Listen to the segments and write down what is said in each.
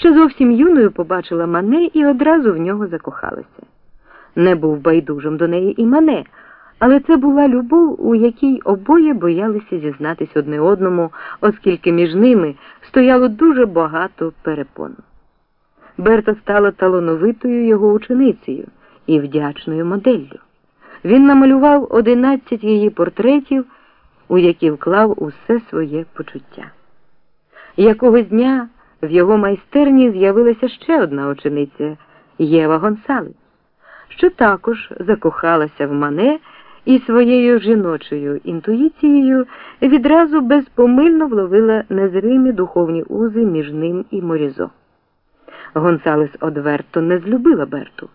Ще зовсім юною побачила Мане і одразу в нього закохалася. Не був байдужим до неї і Мане, але це була любов, у якій обоє боялися зізнатись одне одному, оскільки між ними стояло дуже багато перепон. Берта стала талановитою його ученицею і вдячною моделлю. Він намалював одинадцять її портретів, у які вклав усе своє почуття. Якогось дня в його майстерні з'явилася ще одна учениця Єва Гонсалес, що також закохалася в мане і своєю жіночою інтуїцією відразу безпомильно вловила незримі духовні узи між ним і Морізо. Гонсалес одверто не злюбила Берту.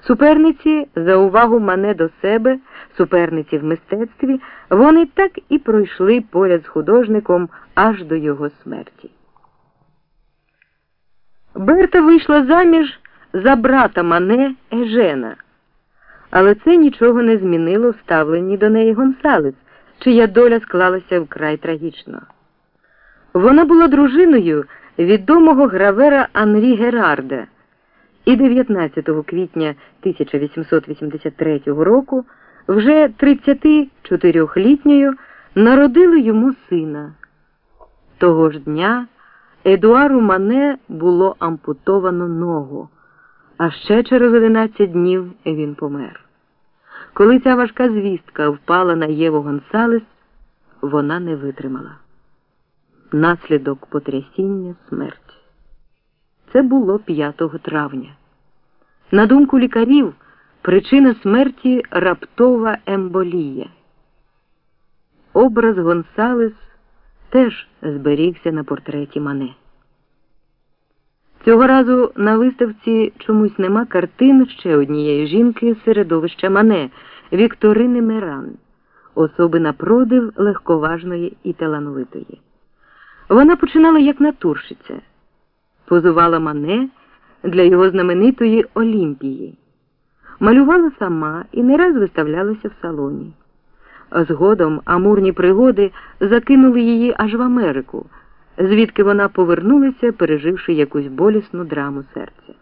Суперниці за увагу мане до себе, суперниці в мистецтві, вони так і пройшли поряд з художником аж до його смерті. Берта вийшла заміж за брата Мане Ежена, але це нічого не змінило в ставленні до неї Гонсалес, чия доля склалася вкрай трагічно. Вона була дружиною відомого гравера Анрі Герарда і 19 квітня 1883 року вже 34-літньою народили йому сина. Того ж дня Едуару Мане було ампутовано ногу, а ще через 11 днів він помер. Коли ця важка звістка впала на Єву Гонсалес, вона не витримала. Наслідок потрясіння смерть. Це було 5 травня. На думку лікарів, причина смерті раптова емболія. Образ Гонсалес теж зберігся на портреті Мане. Цього разу на виставці чомусь нема картин ще однієї жінки з середовища Мане Вікторини Меран, особи на продив легковажної і талановитої. Вона починала як натурщиця, позувала Мане для його знаменитої Олімпії, малювала сама і не раз виставлялася в салоні. Згодом амурні пригоди закинули її аж в Америку, звідки вона повернулася, переживши якусь болісну драму серця.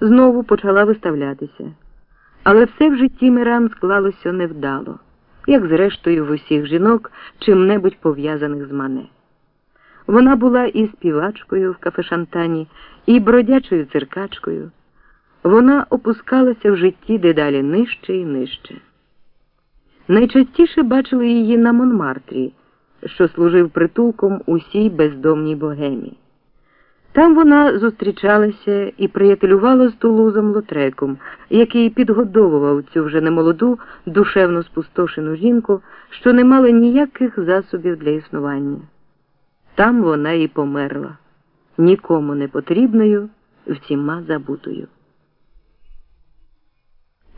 Знову почала виставлятися, але все в житті Миран склалося невдало, як зрештою в усіх жінок, чим-небудь пов'язаних з мане. Вона була і співачкою в кафешантані, і бродячою циркачкою. Вона опускалася в житті дедалі нижче і нижче. Найчастіше бачили її на Монмартрі, що служив притулком усій бездомній богемі. Там вона зустрічалася і приятелювала з Тулузом Лотреком, який підгодовував цю вже немолоду, душевно спустошену жінку, що не мала ніяких засобів для існування. Там вона і померла, нікому не потрібною, всіма забутою.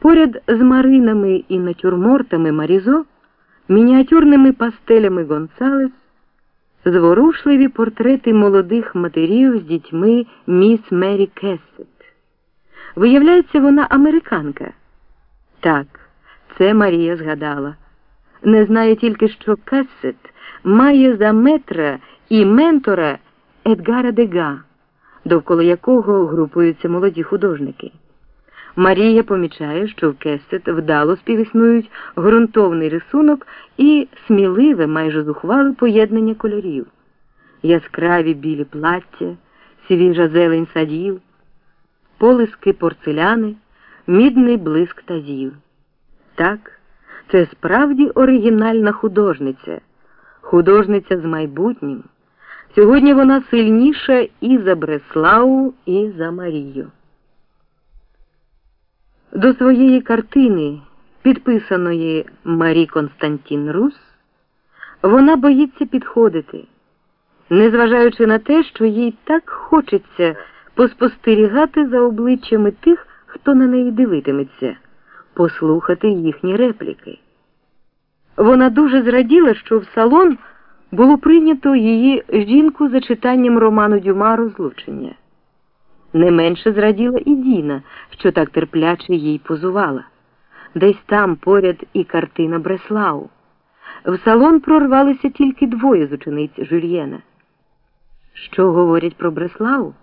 Поряд з маринами і натюрмортами Марізо, мініатюрними пастелями Гонсалес, зворушливі портрети молодих матерів з дітьми міс Мері Кессет. Виявляється, вона американка. Так, це Марія згадала. Не знає тільки, що Кессет має за метра і ментора Едгара Дега, довкола якого групуються молоді художники. Марія помічає, що в Кесет вдало співіснують ґрунтовний рисунок і сміливе, майже зухвале поєднання кольорів, яскраві білі плаття, свіжа зелень садів, полиски порцеляни, мідний блиск тазів. Так, це справді оригінальна художниця, художниця з майбутнім. Сьогодні вона сильніша і за Бреславу, і за Марію. До своєї картини, підписаної Марі Константін Рус, вона боїться підходити, незважаючи на те, що їй так хочеться поспостерігати за обличчями тих, хто на неї дивитиметься, послухати їхні репліки. Вона дуже зраділа, що в салон було прийнято її жінку за читанням роману Дюма «Розлучення». Не менше зраділа і Діна, що так терпляче їй позувала. Десь там поряд і картина Бреслау. В салон прорвалися тільки двоє з учениць Жюльєна. Що говорять про Бреславу?